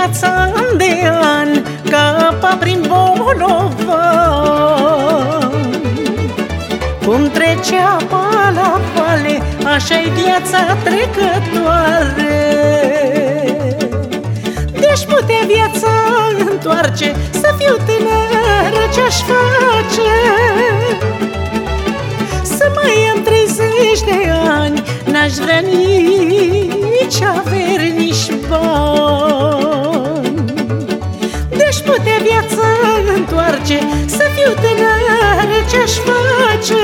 trece viața an de an Ca apa prin bolovan Cum trece apa la vale Așa-i viața trecătoare. Deci putea viața întoarce Să fiu tânără ce-aș face. Să mai am 30 de ani N-aș vrea nici averi, nici întoarce Să fiu tânără ce-aș face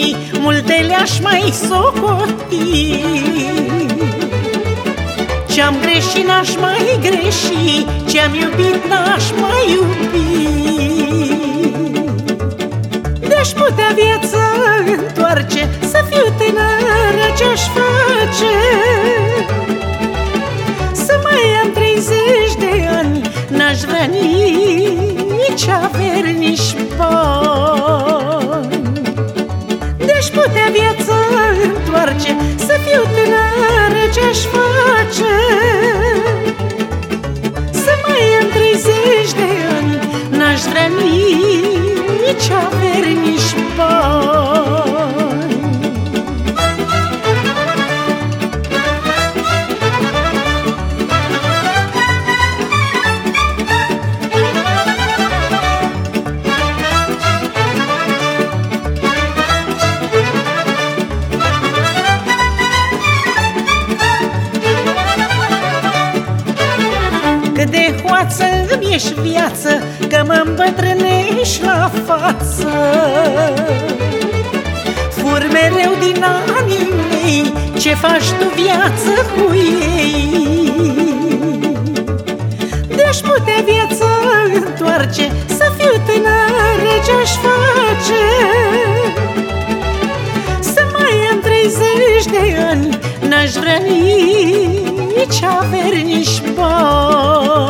șopri Multe le-aș mai socoti. Ce-am greșit n-aș mai greși Ce-am iubit n-aș mai iubi. Deci putea viața întoarce Să fiu tânără ce-aș face Să fiu tânără ce-aș face? Să mai am 30 de ani N-aș vrea nici averi, nici bani Cât de hoață îmi ești viață Că mă îmbătrânești la față. Fur mereu din anii mei Ce faci tu viață cu ei? Deci putea viața întoarce Să fiu tânără ce-aș face? Să mai am 30 de ani N-aș vrea nici averi, nici bani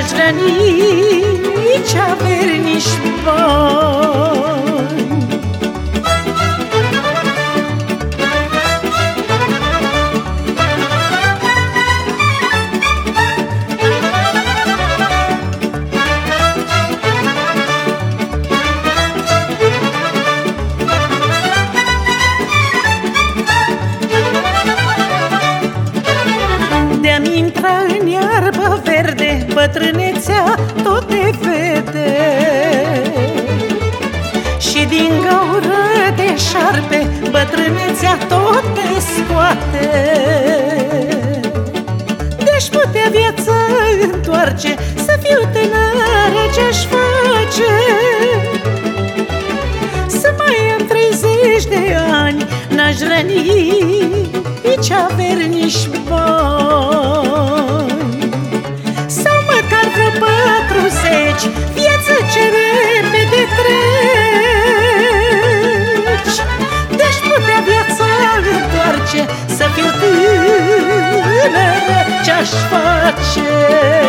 ani N-aș vrea Bătrânețea tot te vede. Și din gaură de șarpe Bătrânețea tot te scoate. Deci putea viața întoarce Să fiu tânără ce-aș face. Să mai am 30 de ani N-aș vrea nici averi, nici bani aș face